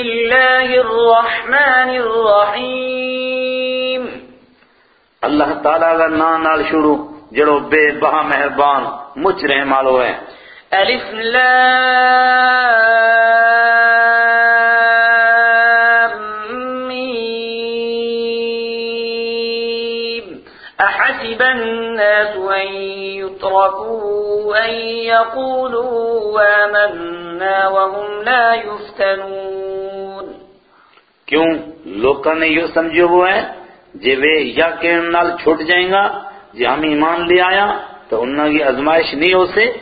الله الرحمن الرحيم. اللہ تعالیٰ کا نام نال شروع جڑو بے بہا مہربان مچ رحم والو ہے۔ ألف لام ميم. أحسب الناس أن يتركوا أن يقولوا آمنا وهم لا يفتنون. کیوں لوکاں نے یہ سمجھو وہ ہے جے وے یا کہن نال چھوٹ جائیں گا؟ جے ہم ایمان لے آیا تو انہاں کی ازمائش نہیں ہو سے۔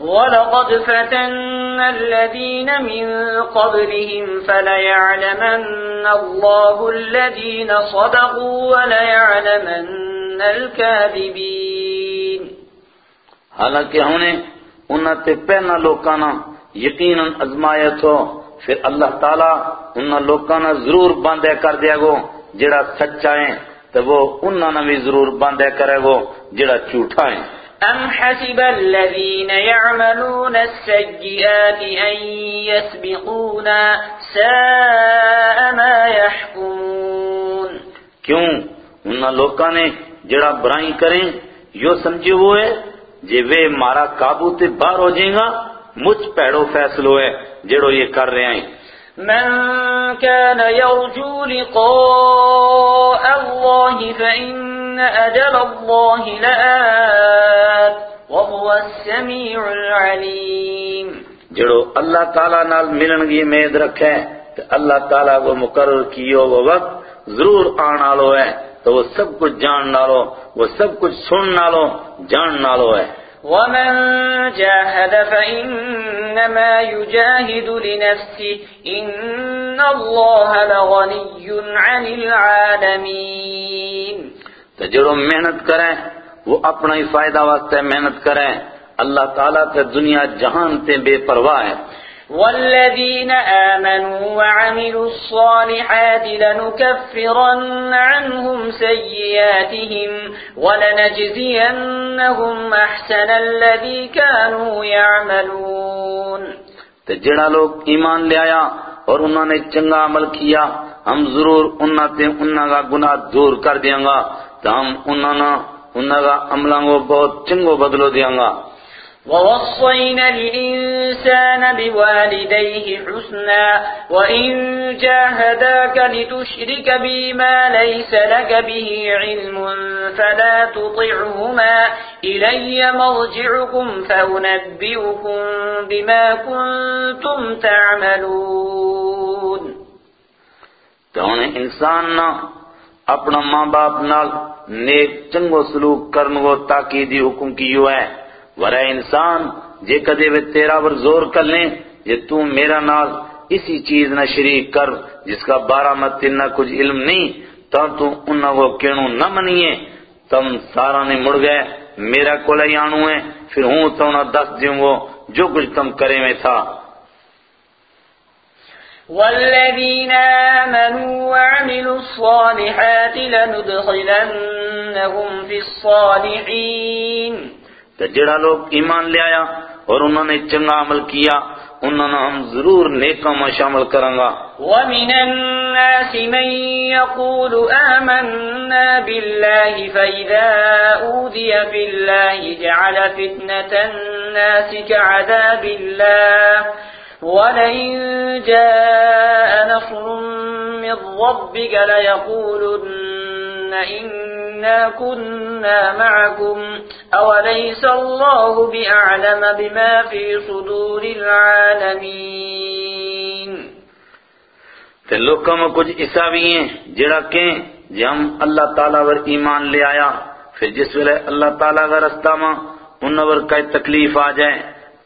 ولقد فتنا الذين من قبلهم فليعلمن الله الذين صدقوا وليعلمن الكاذبين۔ حالانکہ ہم نے انہاں تے پہنا لوکانا یقیناً ازمایا تو پھر اللہ تعالیٰ انہاں لوکانا ضرور باندھے کر دیا گو جڑا سچا ہے تو وہ انہاں نے بھی ضرور باندھے کرے گو جڑا جھوٹا ہے۔ أم حسب الذين يعملون السيئات أن يسبقونا ساء ما يحكمون۔ کیوں؟ انہاں لوکاں نے جڑا برائی کریں یو سمجھے وہ ہے جے وے مارا قابو تے باہر ہو جائیں گا مجھ پیڑو فیصلو ہے جڑو یہ کر رہے ہیں۔ من كان يرجو لقاء الله فإن أجل الله لآت وهو السميع العليم۔ جڑو اللہ تعالیٰ نال ملن کی امید رکھے تو اللہ تعالیٰ کو مقرر کیو وہ وقت ضرور آن آلو ہے تو وہ سب کچھ جان نالو وہ سب کچھ سن نالو جان نالو ہے۔ ومن جاهد فإنما يجاهد لنفسه إن الله لغني عن العالمين تو جڑو محنت کریں، وہ اپنا ہی فائدہ واسطے محنت کریں۔ اللہ تعالیٰ تے دنیا جہان تے بے پرواہ ہے۔ والذين آمنوا وعملوا الصالحات لنكفرن عنهم سيئاتهم ولنجزينهم أحسن الذي كانوا يعملون. تو جڑا لوگ ایمان لے آیا اور انہوں نے چنگا عمل کیا، ہم ضرور انہوں تے انہوں کا گناہ دور کر دیاں گا تو ہم انہوں نے انہوں کا عملوں کو بہت چنگو بدلو دیاں گا۔ ووصينا الإنسان بوالديه حسنا وإن جاهداك لتشرك بما ليس لك به علم فلا تطعهما إلي مرجعكم فأنبئكم بما كنتم تعملون. تو انہیں انسان نہ اپنا ماں باپ نال نیک چنگو سلوک کرن کو تاکیدی حکم کیو ہے۔ ورہ انسان، جے کدے وہ تیرا ور زور کر لیں جے تو میرا نال اسی چیز نہ شریک کر، جس کا بارہ مت نہ کچھ علم نہیں تب تو انہوں کو کینو نہ منیے؟ تم سارا نے مڑ گئے، میرا کولے آنو ہے، پھر ہوں تو نہ دس دیوں گو، جو کچھ تم کرے میں تھا۔ والذين آمنوا وعملوا الصالحات لندخلنهم في الصالحين تو جڑا لوگ ایمان لے آیا اور انہوں نے چنگا عمل کیا، انہوں نے ہم ضرور نیکوں میں شامل کریں گا۔ ومن الناس من يقول آمنا بالله فإذا أوذي بالله جعل فتنة الناس كعذاب الله ولئن جاء نصر من ربك ليقولن إنا كنا معكم أوليس الله بأعلم بما في صدور العالمين تے لوکاں میں کچھ ایسا بھی ہیں، جڑا کہیں جے ہم اللہ تعالیٰ ور ایمان لے آیا، پھر جس ویلے اللہ تعالیٰ کا رستہ ماں انہوں ور کئی تکلیف آ جائے،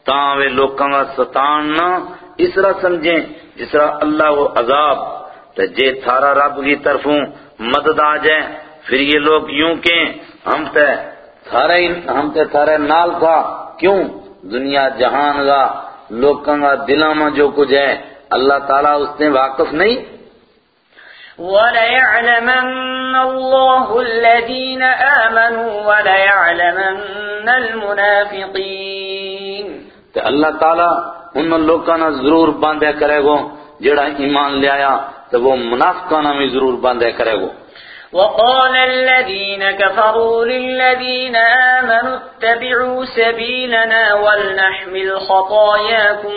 تاں وہ لوکاں کا ستان نہ اس طرح سمجھیں جس طرح اللہ وہ عذاب، تے جے تھارا رب کی طرفوں مدد آ جائے پھر یہ لوگ یوں کہیں ہم تے تھارے ہم تے تھارے نال تھا کیوں؟ دنیا جہان کا لوکاں کا دلاں میں جو کچھ ہے اللہ تعالیٰ اس نے واقف نہیں۔ وليعلمن الله الذين آمنوا وليعلمن المنافقين. تے اللہ تعالیٰ ان لوکاں نہ ضرور باندھے کرے گو جڑا ایمان لے آیا تو وہ منافقانہ میں ضرور باندھے کرے گو۔ وقال الذين كفروا للذين آمنوا اتبعوا سبيلنا ولنحمل خطاياكم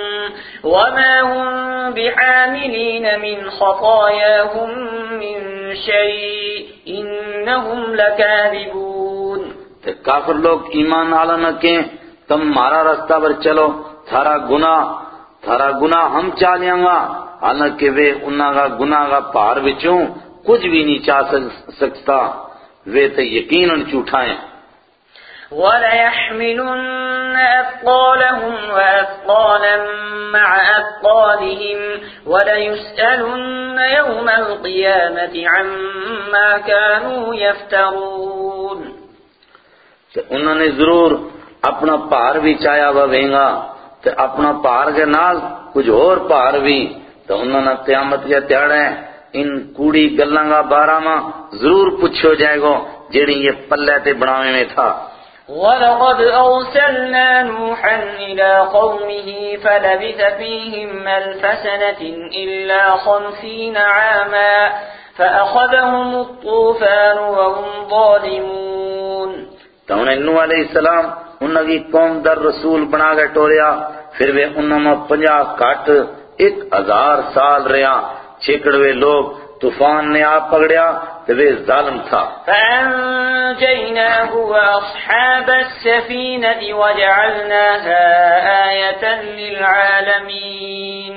وما هم بحاملين من خطاياهم من شيء إنهم لكاذبون کافر لوگ ایمان آلہ نہ کہیں، تم مارا رستہ پر چلو، تھارا گناہ تھارا گناہ ہم چالیاں گا، حالانکہ وہ انہاں کا گناہ کا پار بچوں کچھ بھی نہیں چاہ سکتا۔ وہ تو یقیناً جھوٹا ہیں۔ وَلَيَحْمِلُنَّ أَثْقَالَهُمْ وَأَثْقَالًا مَعَ أَثْقَالِهِمْ وَلَيُسْأَلُنَّ يَوْمَ الْقِيَامَةِ عَمَّا كَانُوا يَفْتَرُونَ۔ تو انہوں نے ضرور اپنا پار بھی چایا ہوا بھینگا تو اپنا پار کے نال کچھ اور پار بھی۔ تو انہوں نے قیامت کے تیڑے ان کوڑی گلاں کا بارہ ماں ضرور پوچھو جائے گو جیڑی یہ پلے تے بناوے میں تھا۔ وَلَقَدْ أَرْسَلْنَا نُوحًا إِلَى قَوْمِهِ فَلَبِثَ فِيهِمْ أَلْفَ سَنَةٍ إِلَّا خَمْسِينَ عَامًا فَأَخَذَهُمُ الطُّوفَانُ وَهُمْ ظَالِمُونَ۔ تو انہیں نوح علیہ السلام انہوں کی قوم در رسول بنا گئے ٹوریا پھر وہ انہوں میں پنجا کٹ ایک ہزار سال رہا چھکڑوے لوگ طوفان نے آپ پکڑیا تو وہ ظالم تھا۔ فَأَنْجَيْنَاهُ وَأَصْحَابَ السَّفِينَةِ وَجَعَلْنَاهَا آيَةً لِلْعَالَمِينَ۔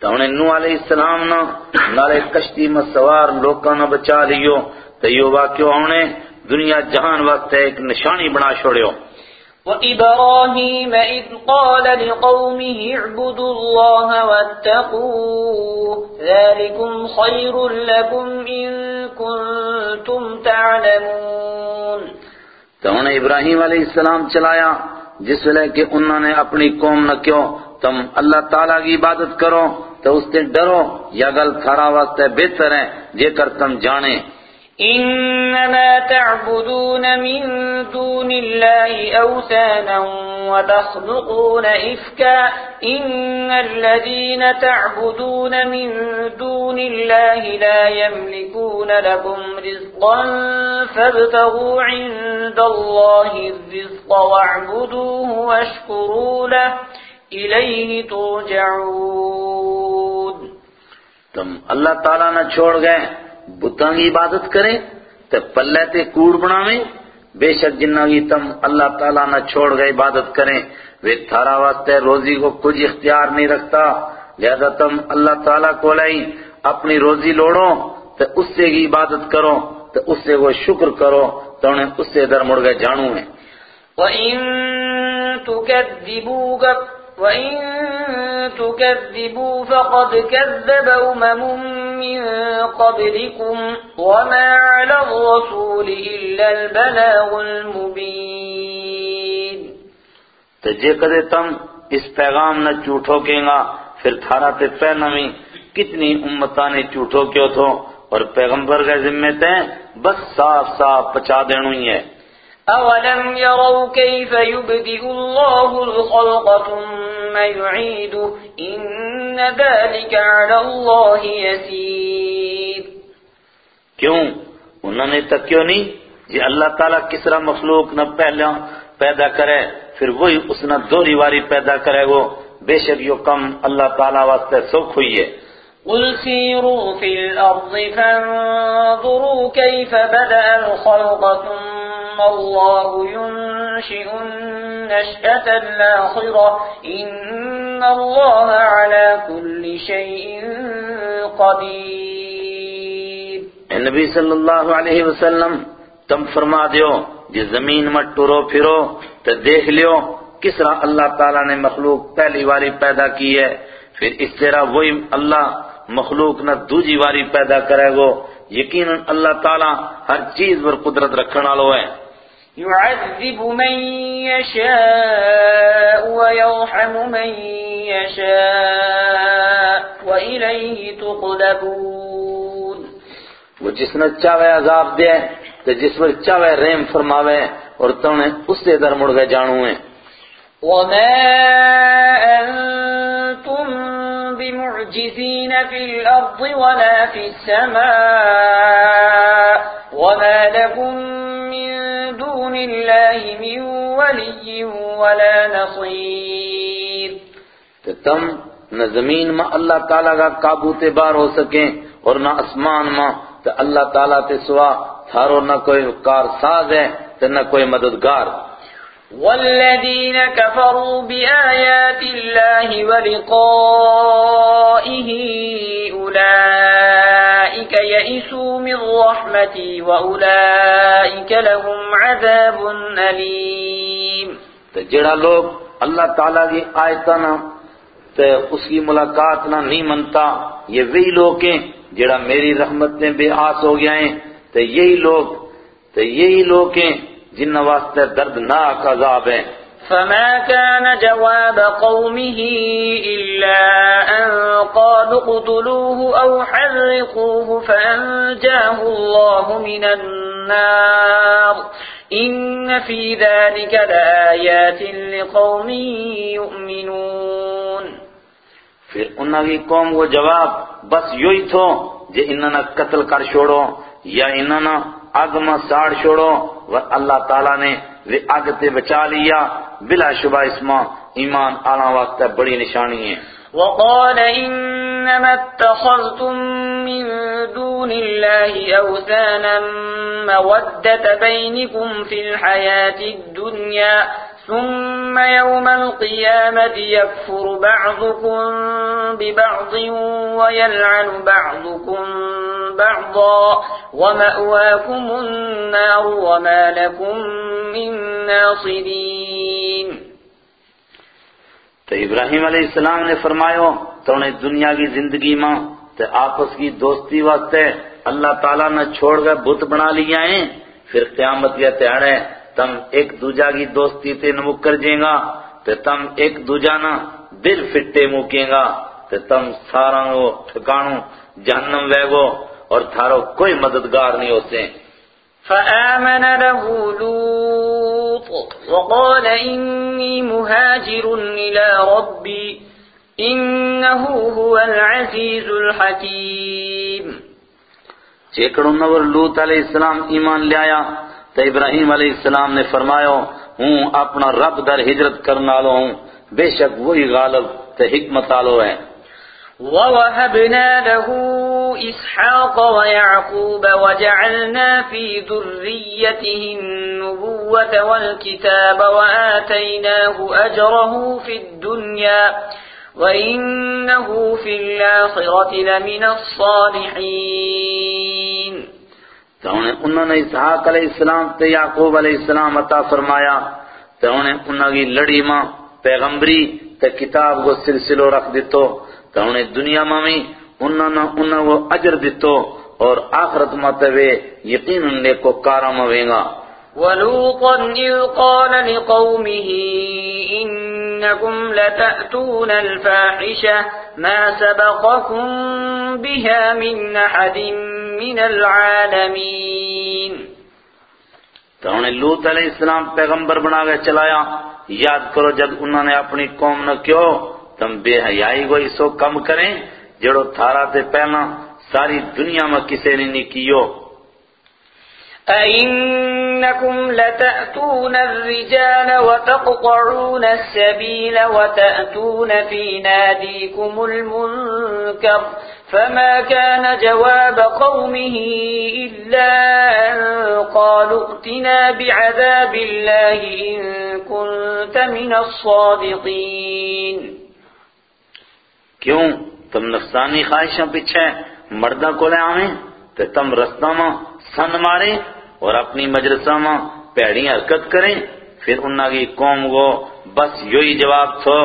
تو انہیں نوح علیہ السلام نا نارے کشتی میں سوار لوکاں نہ بچا لیو تو یہ واقعہ انہیں دنیا جہان وقت ایک نشانی بنا چھوڑیو۔ وإبراهيم إذ قال لقومه اعبدوا الله واتقوه ذلكم خير لكم إن كنتم تعلمون تو انہیں ابراہیم علیہ السلام چلایا، جس ویلے کہ انہوں نے اپنی قوم نہ کیوں تم اللہ تعالیٰ کی عبادت کرو تو اس سے ڈرو، یا گل تھارا واسطے بہتر ہے جے کر تم جانے۔ إنما تعبدون من دون الله أوثانا وتخلقون إفكا إن الذين تعبدون من دون الله لا يملكون لكم رزقا فابتغوا عند الله الرزق واعبدوه واشكروا له إليه ترجعون. تم اللہ تعالیٰ نہ چھوڑ گئے بتاں کی عبادت کریں تو پلے تے کوڑ بناویں۔ بے شک جنہ کی تم اللہ تعالیٰ نہ چھوڑ گئے عبادت کریں وہ تھارا واسطے روزی کو کچھ اختیار نہیں رکھتا۔ لہذا تم اللہ تعالیٰ کو لائی اپنی روزی لوڑو تو اس سے کی عبادت کرو تو اس سے وہ شکر کرو تو انہیں اس سے در مڑ گئے جانو ہیں وَإِن تُكَذِّبُوكَ وَإِن تُكَذِّبُوا فَقَدْ كَذَّبَ أُمَمٌ مِّن قَبْلِكُمْ وَمَا عَلَى الرَّسُولِ إِلَّا الْبَلَاغُ الْمُبِينُ تو جے کدے تم اس پیغام نہ جھوٹو کہیں گا، پھر تھارا تے پہنمی کتنی امتاں نے جھوٹو کیوں تھو؟ اور پیغمبر کے ذمہ تے بس صاف صاف پچا دینو ہی ہے۔ أَوَلَمْ يَرَوْا كَيْفَ يُبْدِئُ اللَّهُ الْخَلْقَ ثُمَّ يُعِيدُهُ إِنَّ ذَلِكَ عَلَى اللَّهِ يَسِيرٌ کیوں؟ انہوں نے تک کیوں نہیں؟ جی اللہ تعالیٰ کس طرح مخلوق نہ پہلا پیدا کرے پھر وہی اس نہ دوری واری پیدا کرے گو بے شک یہ کم اللہ تعالیٰ واسطے سوکھ ہوئی ہے۔ قل سيروا في الأرض فانظروا كيف بدأ الخلق ثم الله ينشئ النشأة الآخرة. إن الله على كل شيء قدير. نبی صلی اللہ علیہ وسلم، تم فرما دیو جی زمین میں ٹرو پھرو تو دیکھ لیو کس طرح اللہ تعالیٰ نے مخلوق پہلی واری پیدا کی ہے۔ پھر اس طرح وہی اللہ مخلوق نہ دوجی واری پیدا کرے گو۔ یقیناً اللہ تعالیٰ ہر چیز پر قدرت رکھنا لو ہے۔ يعذب من يشاء ويرحم من يشاء وإليه تقلبون. وہ جس نے چاہے عذاب دے تو جس پر چاہے رحم فرماوے اور تو نے اس سے در مڑ گئے جانو ہیں وما أنتم بمعجزين معجزين في الأرض ولا في السماء وما لكم دون الله من ولي ولا نصير. تو تم نہ زمین میں اللہ تعالیٰ کا قابو تے بار ہو سکیں اور نہ اسمان میں تو اللہ تعالیٰ تے سوا تھارو نہ کوئی کار ساز ہے تو نہ کوئی مددگار والذين كفروا بآيات الله ولقائه أولئك يئسوا من رحمتي وأولئك لهم عذاب أليم. تو جڑا لوگ اللہ تعالیٰ کی آیتاں نہ تو اس کی ملاقات نہ نہیں منتا، یہ وہی لوگ ہیں جڑا میری رحمت میں بے آس ہو گیا ہیں۔ تو یہی لوگ تو یہی لوگ ہیں جن واسطے دردناک عذاب ہیں۔ فما كان جواب قومه إلا أن قالوا اقتلوه أو حرقوه فأنجاه الله من النار إن في ذلك لآيات لقوم يؤمنون۔ پھر انہاں کی قوم کو جواب بس یہی تھو جے انہاں نہ قتل کر چھوڑو یا انہاں نہ اگ میں ساڑ چھوڑو اور اللہ تعالیٰ نے وہ اگ تے بچا لیا بلا شبہ اس ماں ایمان آنا واسطہ بڑی نشانی ہے۔ وقال إنما اتخذتم من دون الله أوثانا مودة بينكم في الحياة الدنيا ثم يوم القيامة يكفر بعضكم ببعض ويلعن بعضكم بعضا ومأواكم النار وما لكم من ناصرين. تو ابراہیم علیہ السلام نے فرمایا تو انہیں دنیا کی زندگی میں تو آپس کی دوستی واسطے اللہ تعالیٰ نے چھوڑ کر بت بنا لیا ہیں۔ پھر قیامت یا تیارے تم ایک دوجا کی دوستی تے نمکر جیں گا تو تم ایک دوجا نہ دل فٹے موکیں گا تو تم سارا وہ ٹھکانو جہنم ویگو اور تھارو کوئی مددگار نہیں ہوتے۔ فآمن له لوط وقال إني مهاجر إلى ربي إنه هو العزيز الحكيم. چیکڑوں نور لوت علیہ السلام ایمان لے آیا تو ابراہیم علیہ السلام نے فرمایا ہوں اپنا رب در ہجرت کرنا لو ہوں بے شک وہی غالب تے حکمت آلو ہے ووهبنا له إسحاق ويعقوب وجعلنا في ذريته النبوة والكتاب وآتيناه أجره في الدنيا وإنه في الآخرة لمن الصالحين۔ تو انہیں انہوں نے اسحاق علیہ السلام تے یعقوب علیہ السلام عطا فرمایا۔ تو انہیں انہوں کی لڑی ماں پیغمبری تے کتاب کو سلسلو رکھ دیتو تو انہیں دنیا میں بھی انہوں نے انہوں کو اجر دیتو اور آخرت مطوے یقین انہیں کو کارم ہوئیں گا ولوطا إذ قال لقومه إنكم لتأتون الفاحشة ما سبقكم بها من أحد من العالمين تو انہیں لوت علیہ السلام پیغمبر بنا کے چلایا۔ یاد کرو جب انہوں نے اپنی قوم نہ کیوں تم بے حیائی کو اسو کم کریں جڑو تھارا تے پہلا ساری دنیا میں کسے نے نہیں کیو۔ أئنكم لتأتون الرجال وتقطعون السبيل وتأتون في ناديكم المنكر فما كان جواب قومه إلا أن قالوا ائتنا بعذاب الله إن كنت من الصادقين. کیوں؟ تم نفسانی خواہشاں پیچھے مردہ کو لے آویں تو تم رستہ ماں سن مارے اور اپنی مجلسہ ماں پیڑی حرکت کریں۔ پھر انہوں کی قوم کو بس یہی جواب تھو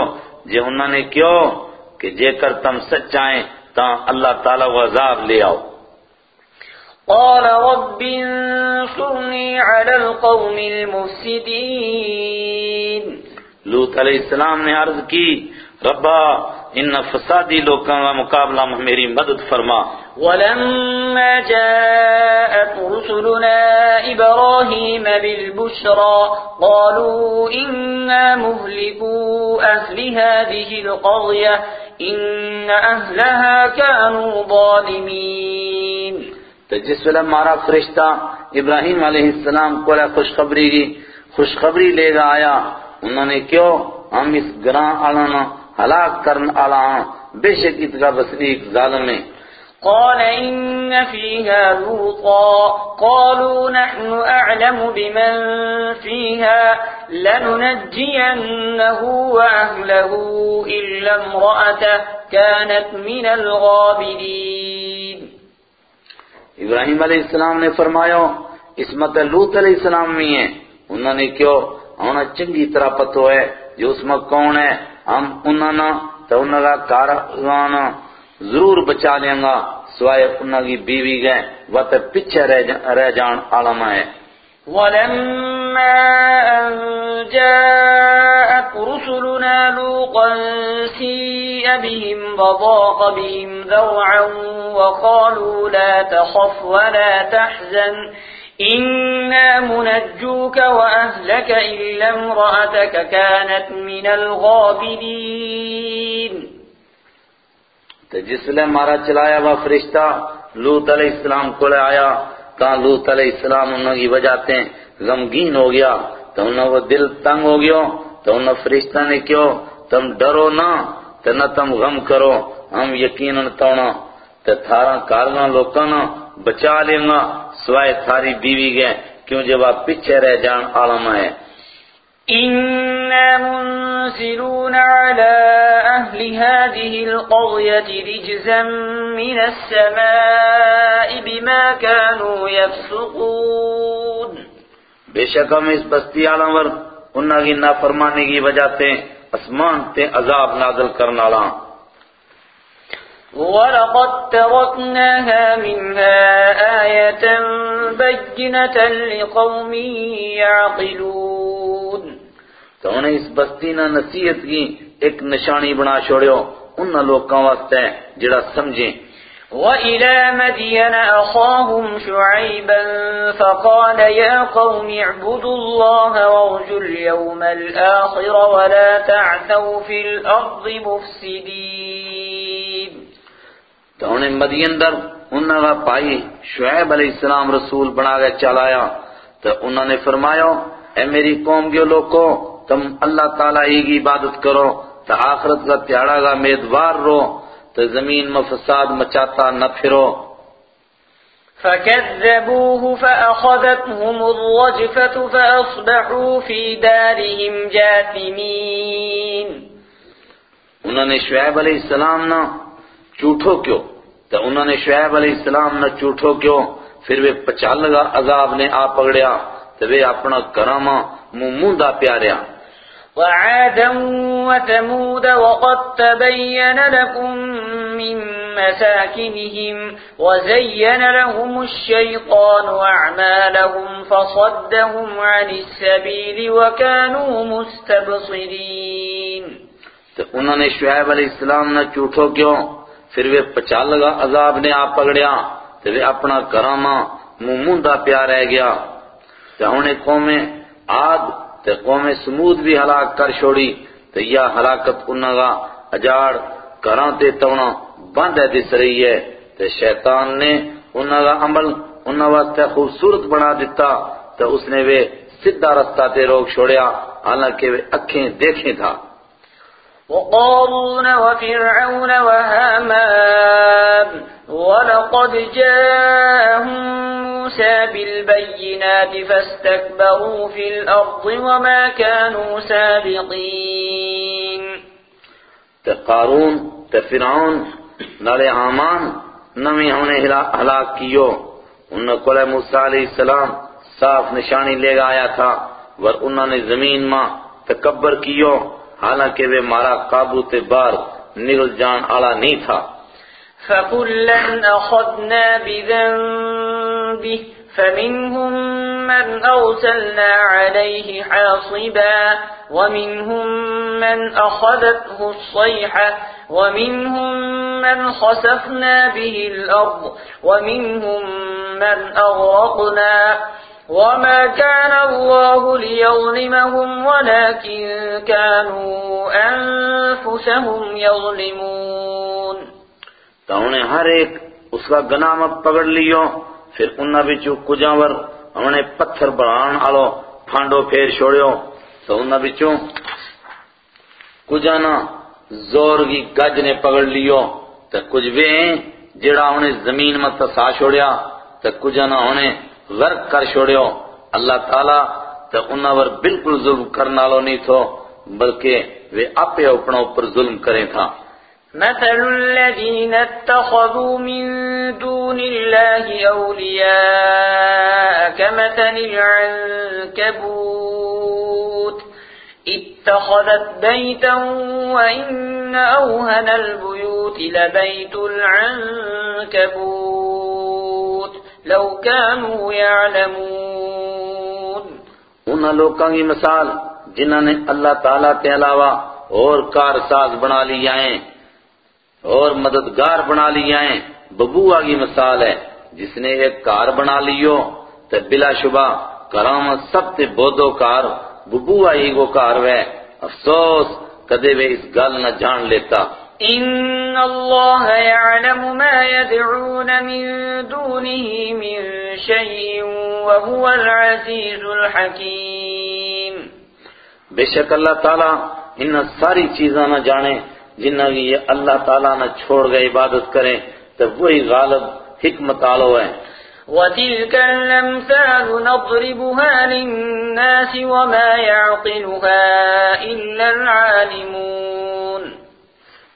جے انہوں نے کیوں کہ جے کر تم سچائیں تا اللہ تعالیٰ کو عذاب لے آؤ۔ قال رب انصرني على القوم المفسدين لوت علیہ السلام نے عرض کی ربا ان فسادی لوگوں کا مقابلہ میری مدد فرما۔ ولما جاءت رسلنا إبراهيم بالبشرى قالوا مهلكوا أهل هذه القرية إن أهلها كانوا ظالمين۔ تو جس ویلے مارا فرشتہ ابراہیم علیہ السلام کو خوشخبری کی خوشخبری لے گا آیا انہوں نے کیوں؟ ہم اس گراں آلانا ہلاک کرن آلا بے شک اتگا بسریک ظالم ہے۔ قال إن فيها لوطا قالوا نحن أعلم بمن فيها لننجينه وأهله إلا امرأته كانت من الغابرين. ابراہیم علیہ السلام نے فرمایا اس مت لوت علیہ السلام میں ہیں۔ انہوں نے کیوں انہوں چنگی طرح پتو ہے جو اس میں کون ہے؟ ہم انہوں نے تو انہوں کا کارغان ضرور بچا لیں گا، سوائے انہوں کی بیوی گئے وہ تو پیچھے رہ جان عالم ہے۔ ولما أن جاءت رسلنا لوقا سيء بهم وضاق بهم ذرعا وقالوا لا تخف ولا تحزن۔ إنا منجوك وأهلك إلا امرأتك كانت من الغابرين تو جس لیے مارا چلایا وہ فرشتہ لوت علیہ السلام کو لے آیا کہاں لوت علیہ السلام انہوں کی وجہ سے غمگین ہو گیا، تو انہوں وہ دل تنگ ہو گیا، تو انہوں فرشتہ نے کیوں تم ڈرو نہ، تو نہ تم غم کرو، ہم یقیناً تونا تو تھارا کارگاں لوکانا بچا لیں گا سوائے تھاری بیوی گئے کیوں جب آپ پیچھے رہ جان عالم ہے إنا منزلون على أهل هذه القرية رجزا من السماء بما كانوا يفسقون۔ بے شک ہم اس بستی عالم ور انہاں کی نافرمانی کی وجہ سے اسمان تے عذاب نازل کرنا لا ولقد تركناها منها آية بينة لقوم يعقلون تو انہیں اس بستی نہ نصیحت کی ایک نشانی بنا چھوڑیو ان لوکاں واسطے جڑا سمجھیں وإلى مدين أخاهم شعيبا فقال يا قوم اعبدوا الله وارجوا اليوم الآخر ولا تعثوا في الأرض مفسدين تو انہیں مدین در انہوں کا پائی شعیب علیہ السلام رسول بنا گئے چلایا۔ تو انہوں نے فرمایا اے میری قوم کے لوگوں تم اللہ تعالیٰ ہی کی عبادت کرو تو آخرت کا تیارا گا میدوار رو تو زمین میں فساد مچاتا نہ پھرو۔ فكذبوه فأخذتهم الرجفة فأصبحوا في دارهم جاثمين۔ انہوں نے شعیب علیہ السلام نہ چوٹھو کیوں؟ تو انہوں نے شعیب علیہ السلام نہ چوٹھو کیوں؟ پھر وہ پچال لگا عذاب نے آ پکڑیا تو وہ اپنا کرامہ مموندہ پیاریا۔ وعادا وثمود وقد تبين لكم من مساكنهم وزين لهم الشيطان أعمالهم فصدهم عن السبيل وكانوا مستبصرين. تو انہوں نے شعیب علیہ السلام نہ چوٹھو کیوں؟ پھر وہ پچال لگا، عذاب نے آ پکڑیا تو وہ اپنا کرامہ مموندہ پیار رہ گیا۔ تو انہیں قومیں آد تو قوم سمود بھی ہلاک کر چھوڑی تو یہ ہلاکت انہوں کا اجاڑ کراتے تونا بند ہے دس رہی ہے۔ تو شیطان نے انہوں کا عمل انہوں واسطے خوبصورت بنا دیتا تو اس نے وہ سدھا رستہ تے روک چھوڑیا، حالانکہ وہ اکھیں دیکھیں تھا۔ وقارون وفرعون وهامان ولقد جاءهم موسى بالبينات فاستكبروا في الأرض وما كانوا سابقين. تے قارون، تے فرعون، نالے حامان نمی ہونے ہلاک کیو۔ انہوں کو موسیٰ علیہ السلام صاف نشانی لے گا آیا تھا، ور انہوں نے زمین ماں تکبر کیو۔ حالانکہ وہ مارا قابو تے بار نگل جان آلا نہیں تھا فكلا أخذنا بذنبه فمنهم من أرسلنا عليه حاصبا ومنهم من أخذته الصيحة ومنهم من خسفنا به الأرض ومنهم من أغرقنا وما كان الله ليظلمهم ولكن كانوا أنفسهم يظلمون تو انہیں ہر ایک اس کا گناہ پکڑ لیو، پھر انہاں بچوں کجاور انہیں پتھر بڑھان آلو، پھانڈو پھیر چھوڑیو۔ تو انہاں بچوں کجانا زور کی گج نے پکڑ لیو۔ تو کچھ وہ ہیں جڑا انہیں زمین میں تسا چھوڑیا، تو کجانا انہیں غرق کر چھوڑیو۔ اللہ تعالیٰ تو انہاں ور بالکل ظلم کرنا لو نہیں تھو، بلکہ وہ اپنے اپنا اوپر ظلم کریں تھا۔ مثل الذين اتخذوا من دون الله أولياء كمثل العنكبوت، اتخذت بيتا وإن أوهن البيوت لبيت العنكبوت۔ لو كانوا يعلمون۔ ان لوگوں کی مثال جنہوں نے اللہ تعالیٰ کے علاوہ اور کارساز بنا لیا ہیں، اور مددگار بنا لیا ہیں ببوا کی مثال ہے۔ جس نے ایک کار بنا لیو تو بلا شبہ کرامت سب تے بودو کار ببوا ہی کو کار وے افسوس، کدے وہ اس گل نہ جان لیتا۔ ان اللہ يعلم ما يدعون من دونه من شيء وهو العزيز الحكيم بے شک اللہ تعالیٰ ان ساری چیزاں نہ جانے جنہ کی یہ اللہ تعالیٰ نہ چھوڑ گئے عبادت کریں تو وہی غالب حکمت آلو ہے وَتِلْكَ الْأَمْثَالُ نَضْرِبُهَا لِلنَّاسِ وَمَا يَعْقِلُهَا إِلَّا الْعَالِمُونَ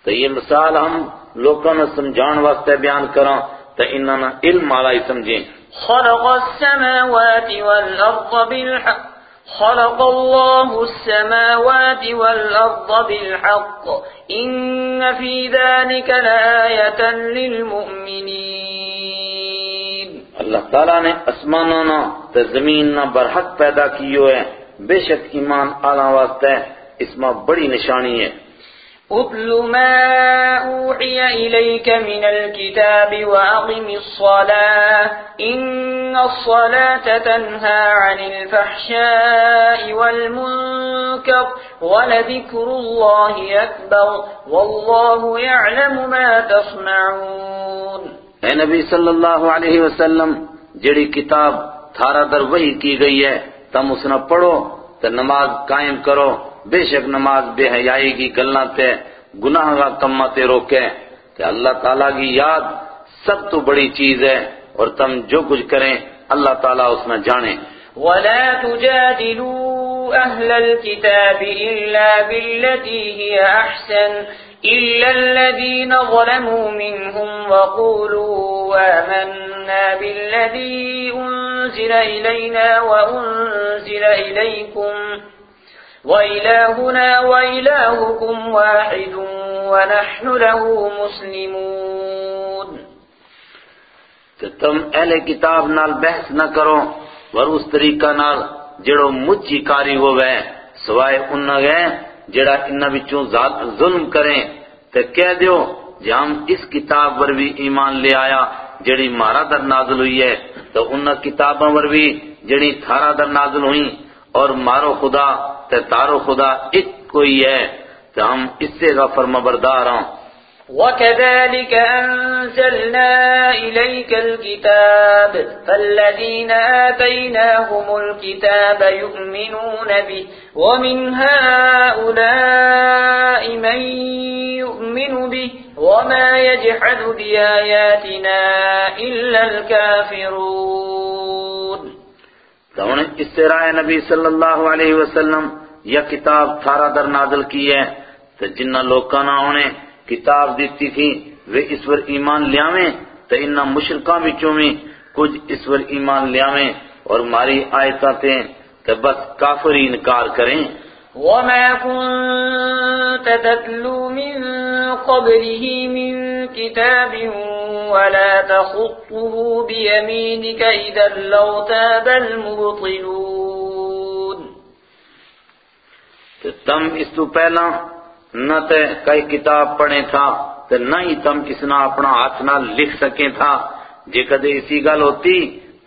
تو یہ مثال ہم لوگوں نے سمجھان واسطے بیان کروں تو انہوں نے علم والا ہی سمجھیں۔ خلق السماوات والأرض بالحق خلق الله السماوات والأرض بالحق. إن في ذلك لآية للمؤمنين. اللہ تعالیٰ نے اسمانوں نہ تو زمین نہ برحق پیدا کیو ہے بے شک ایمان آلہ واسطے اس میں بڑی نشانی ہے۔ اتل ما اوحي إليك من الكتاب وأقم الصلاة إن الصلاة تنهى عن الفحشاء والمنكر ولذكر الله أكبر والله يعلم ما تصنعون اے نبی صلی اللہ علیہ وسلم جڑی کتاب تھارا در وحی کی گئی ہے تم اس نہ پڑھو تو نماز قائم کرو۔ بے شک نماز بے حیائی کی گلنا تے گناہ کا کما تے روکے کہ اللہ تعالیٰ کی یاد سب تو بڑی چیز ہے اور تم جو کچھ کریں اللہ تعالیٰ اس میں جانے۔ ولا تجادلوا أهل الكتاب إلا بالتي هي أحسن إلا الذين ظلموا منهم وقولوا آمنا بالذي أنزل إلينا وأنزل إليكم وإلهنا وإلهكم واحد ونحن له مسلمون کہ تم اہل کتاب نال بحث نہ کرو ور اس طریقہ نال جڑو مچی کاری ہوئے سوائے انہاں گئے جڑا انہاں وچوں ظلم کریں۔ تے کہہ دیو جے ہم اس کتاب پر بھی ایمان لے آیا، جڑی مارا در نازل ہوئی ہے، تو انہاں کتاباں پر بھی جڑی تھارا در نازل ہوئی اور مارو خدا تے تارو خدا ایک کوئی ہے تو ہم اس سے غفر مبردار ہوں وكذلك أنزلنا إليك الكتاب فالذين آتيناهم الكتاب يؤمنون به ومن هؤلاء من يؤمن به وما يجحد بآياتنا إلا الكافرون۔ تو انہیں اس سے رائے نبی صلی اللہ علیہ وسلم، یہ کتاب تھارا در نازل کی ہے۔ تو جنہ لوکاں نہ انہیں کتاب دیتی تھی، وہ اس پر ایمان لیاویں تو انہا مشرکاں بچوں میں کچھ اس پر ایمان لیاویں اور ماری آیتاں تھیں کہ بس کافر ہی انکار کریں۔ وما كنت تتلو من قبله من كتاب ولا تخطه بيمينك إذا لغتاب المبطلون تم اس تو پہلا نہ تے کئی کتاب پڑھے تھا تو نہ ہی تم اس نہ اپنا ہاتھ نہ لکھ سکیں تھا۔ جے کدے اسی گل ہوتی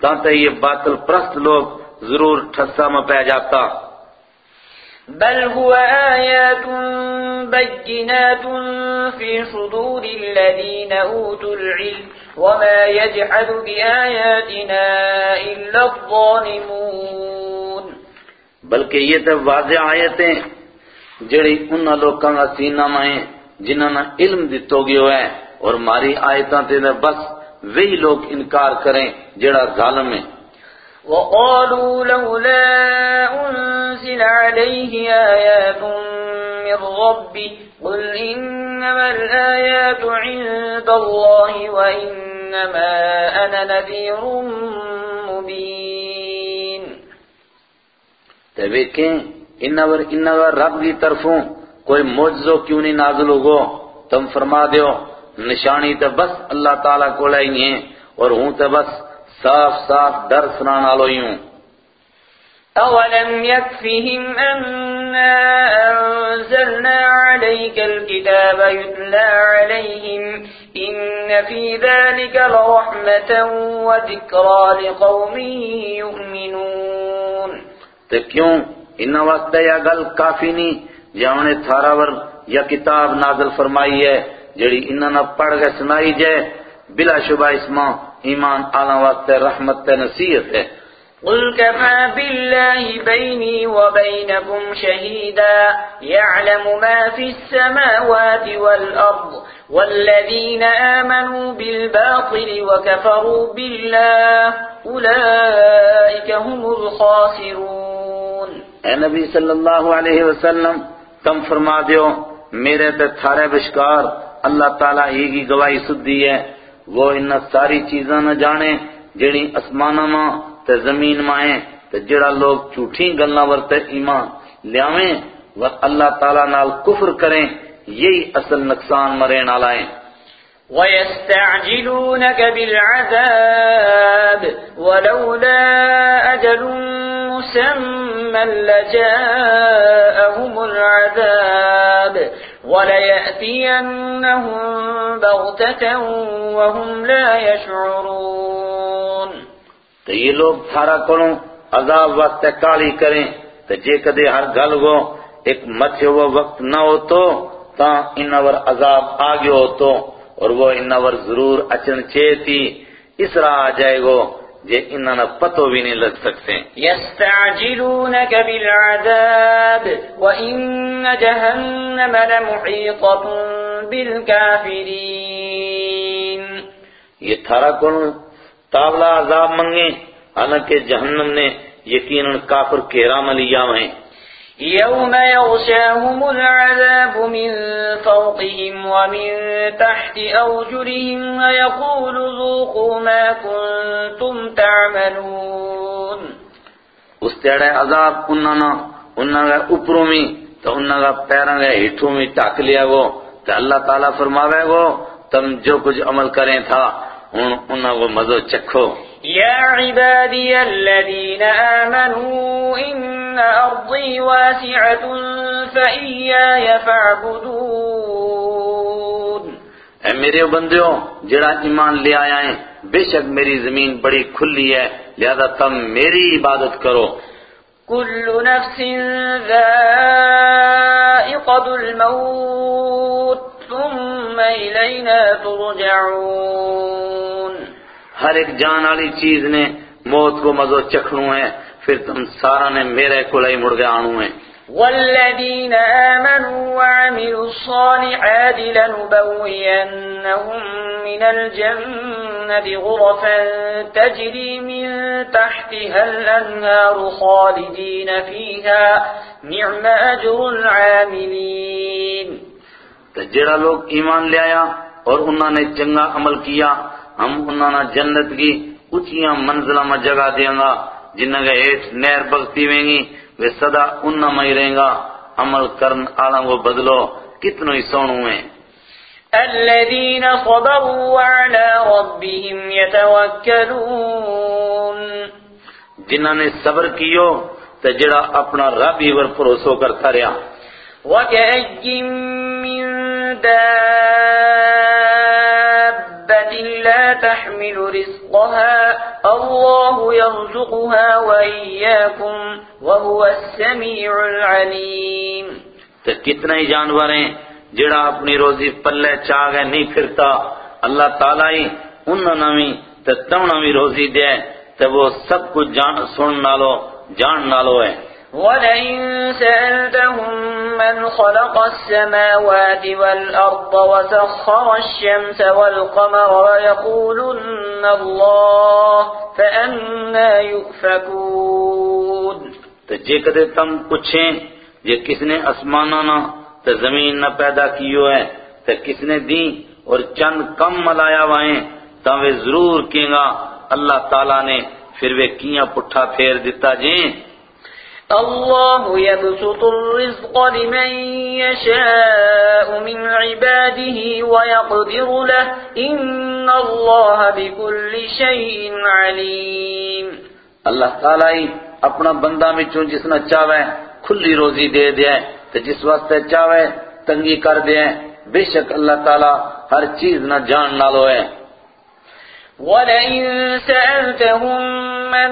تاں یہ باطل پرست لوگ ضرور ٹھسا میں پہ جاتا۔ بل هو آيات بينات في صدور الذين أوتوا العلم وما يجحد بآياتنا إلا الظالمون. بلکہ یہ تو واضح آیتیں جڑی انہاں لوکاں کا سینہ میں جنہاں نے علم دتو گیو ہے اور ماری آیتاں تے بس وہی لوگ انکار کریں جڑا ظالم ہے۔ وقالوا لولا أنزل عليه آيات من ربه، قل إنما الآيات عند الله وإنما أنا نذير مبين. تبیکیں انور انور رب کی طرفوں کوئی معجزو کیوں نہیں نازل ہوگو؟ تم فرما دیو، نشانی تو بس اللہ تعالیٰ کو لائیں ہیں اور ہوں تو بس صاف صاف در سنانا لوئیوں أولم يكفهم أنا أنزلنا عليك الكتاب يتلى عليهم إن في ذلك لرحمة وذكرى لقوم يؤمنون۔ تو کیوں؟ انہا وقت یا گل کافی نہیں یا انہیں تھارا ور یا کتاب نازل فرمائی ہے جڑی انہا نہ پڑھ گئے سنائی جائے بلا شبہ اسماں ایمان آلہ وقت رحمت نصیحت ہے۔ قل كفى بالله بيني وبينكم شهيدا يعلم ما في السماوات والأرض والذين آمنوا بالباطل وكفروا بالله أولئك هم الخاسرون۔ اے نبی صلی اللہ علیہ وسلم تم فرما دیو میرے تے تھارے بشکار اللہ تعالیٰ ہی کی گواہی سدھی ہے۔ وہ ان ساری چیزاں نہ جانے جڑی اسمانہ ماں تے زمین ماں ہیں۔ تے جڑا لوگ جھوٹی گلاں ورتے ایمان لیاویں و اللہ تعالیٰ نال کفر کریں، یہی اصل نقصان مرین آلائیں ويستعجلونك بالعذاب ولولا أجل مسمى لجاءهم العذاب وليأتينهم بغتة وهم لا يشعرون. تو یہ لوگ تھارا کروں، عذاب وقت کالی کریں، تو جے کدے ہر گل گو ایک مچھے وہ وقت نہ ہو تو تا انور عذاب آگے ہو تو اور وہ انور ضرور اچن چھے تھی اس راہ آ جائے گو۔ جے انہاں پتو بھی نہیں لگ سکتے۔ يستعجلونك بالعذاب وإن جهنم لمحيطة بالكافرين. یہ تھارا کون تابلا عذاب منگے؟ حالانکہ جہنم نے یقیناً کافر کیرا ملیا ہیں يوم يغشاهم العذاب من فوقهم ومن تحت أوجرهم ويقول ذوقوا ما كنتم تعملون اس تیڑے عذاب انہاں انہاں گا اوپروں میں تو انہاں گا پیراں گا ہٹھوں میں ٹاک لیا گو تو اللہ تعالیٰ فرماوے گو تم جو کچھ عمل کریں تھا انہاں کو مزو چکھو۔ يا عبادي الذين آمنوا إن أرضي واسعة فإياي فاعبدون اے میرے بندیوں جڑا ایمان لے آیا ہے بے شک میری زمین بڑی کھلی ہے لہذا تم میری عبادت کرو۔ كل نفس ذائقة الموت ثم إلينا ترجعون ہر ایک جان والی چیز نے موت کو مزو چکھنو ہے۔ پھر تم سارا نے میرے کو لئی مڑ گیا آنو ہے والذين آمنوا وعملوا الصالحات لنبوينهم من الجنة غرفا تجري من تحتها الأنهار خالدين فيها نعم أجر العاملين تو جڑا لوگ ایمان لے آیا اور انہوں نے چنگا عمل کیا ہم انہوں نے جنت کی اچھیاں منزلہ میں جگہ دیں گا جنہوں کے ہیٹ نیر بغتی ہوئیں گی وہ صدا انہوں میں ہی رہیں گا۔ عمل کرن آلام کو بدلو کتنو ہی سونوں ہیں۔ الذين صبروا وعلى ربهم يتوكلون جنہوں نے صبر کیو تو جڑا اپنا رب ہی ور پروسو کرتا رہا وكأي من دابة لا تحمل رزقها، الله يرزقها وإياكم، وهو السميع العليم. تو کتنے ہی جانور ہیں، جڑا اپنی روزی پلے چاہ گئے نہیں پھرتا۔ اللہ تعالیٰ ہی ان نوی تے تمنا بھی روزی دے، تے وہ سب کچھ جان، سن نالو، جان نالو ہے۔ ولئن سألتهم من خلق السماوات والأرض وسخر الشمس والقمر ويقولن الله فأنا يؤفكون تو جے کدے تم پوچھیں یہ کس نے اسمانہ نہ تو زمین نہ پیدا کیو ہے تو کس نے دی اور چند کم ملایا وائیں تو وہ ضرور کہیں گا، اللہ تعالیٰ نے پھر وہ کیاں پٹھا پھیر دیتا جیں؟ الله يبسط الرزق لمن يشاء من عباده ويقدر له إن الله بكل شيء عليم اللہ تعالیٰ ہی اپنا بندہ میں چون جس نہ چاہے کھلی روزی دے دے تو جس واسطے چاہے تنگی کر دے بے شک اللہ تعالیٰ ہر چیز نہ جان نالو ہے۔ ولئن سألتهم من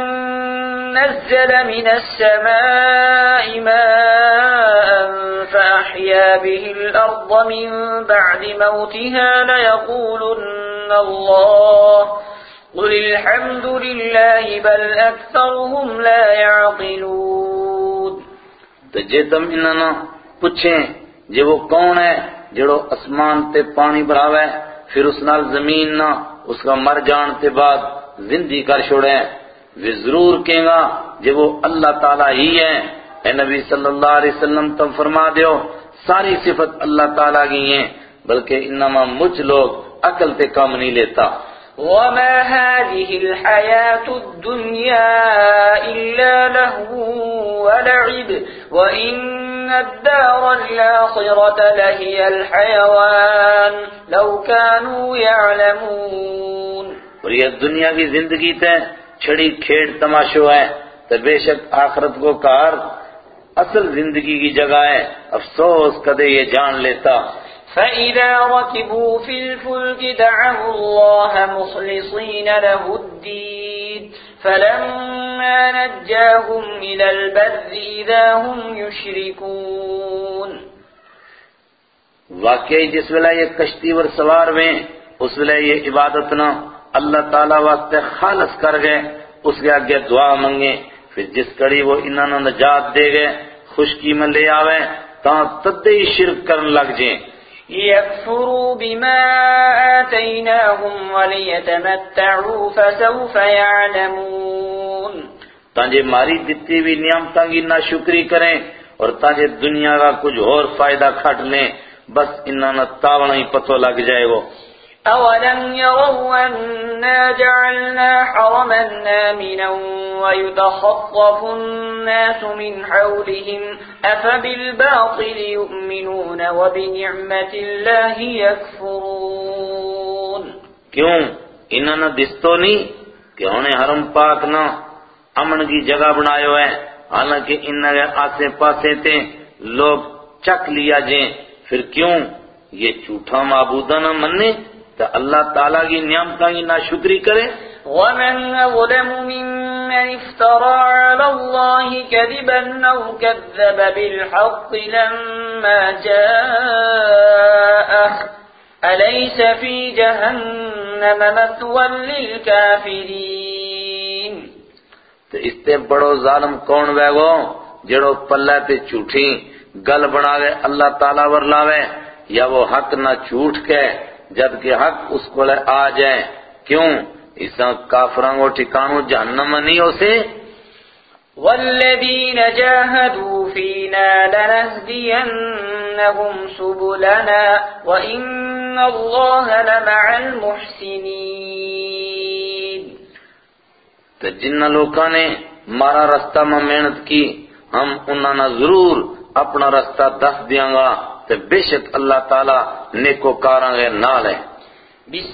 نزل من السماء ماء فأحيا به الأرض من بعد موتها ليقولن الله قل الحمد لله بل أكثرهم لا يعقلون تو جے تم انہاں پوچھیں، جے وہ کون ہے جڑو اسمان تے پانی بھراوے؟ پھر اس نال زمین نہ، اس کا مر جان تے بعد زندگی کر چھوڑے۔ وہ ضرور کہیں گا جب وہ اللہ تعالیٰ ہی ہے۔ اے نبی صلی اللہ علیہ وسلم تم فرما دیو، ساری صفت اللہ تعالیٰ کی ہیں، بلکہ انما مجھ لوگ عقل تے کام نہیں لیتا۔ وما هذه الحياة الدنيا إلا لهو ولعب وإن الدار الآخرة لهي الحيوان لو كانوا يعلمون اور یہ دنیا کی زندگی تے چھڑی کھیڑ تماشو ہے تو بے شک آخرت کو کار اصل زندگی کی جگہ ہے۔ افسوس کدے یہ جان لیتا۔ فإذا ركبوا في الفلك دعوا الله مخلصين له الدين فلما نجاهم إلى البر إذا هم يشركون واقعی جس ویلے یہ کشتی ور سوار میں اس ویلے یہ عبادت نہ اللہ تعالیٰ واسطے خالص کر گئے، اس کے آگے دعا منگے پھر جس کڑی وہ انہوں نے نجات دے گئے، خشکی میں لے آوے، تاں تدے ہی شرک کرن لگ جائیں۔ يكفروا بما آتيناهم وليتمتعوا فسوف يعلمون تانجے ماری دیتی بھی نعمتاں کی نہ شکری کریں اور تانجے دنیا کا کچھ اور فائدہ کھٹ لیں، بس انہاں نہ تاونا ہی پتو لگ جائے گو أولم يروا أنا جعلنا حرما آمنا ويتخطف الناس من حولهم أفبالباطل يؤمنون وبنعمة الله يكفرون کیوں؟ انہاں نہ دستو نہیں کہ انہیں حرم پاک نہ امن کی جگہ بنایو ہے حالانکہ انہاں کے آسے پاسے تے لوگ چک لیا جائیں پھر کیوں؟ یہ جھوٹا معبودہ نہ مننے تو اللہ تعالیٰ کی نعمتاں کی ناشکری کرے۔ ومن أظلم ممن افترى على الله كذبا أو كذب بالحق لما جاءه أليس في جهنم مثوى للكافرين۔ تو اس تے بڑو ظالم کون بے گو جڑو پلے تے جھوٹی گل بنا گئے اللہ تعالیٰ ور لاوے یا وہ حق نہ جھوٹ کے جبکہ حق اس کو لے آ جائے۔ کیوں؟ اس کافران کو ٹھکانو جہنم نہیں ہو سے والذين جاهدوا فينا لنهدينهم سبلنا وإن الله لمع المحسنين۔ تو جن لوکاں نے مارا رستہ میں محنت کی ہم انہوں نے ضرور اپنا رستہ دس دیاں گا۔ تو بے شک اللہ تعالیٰ نیکو کاراں گے نال ہے۔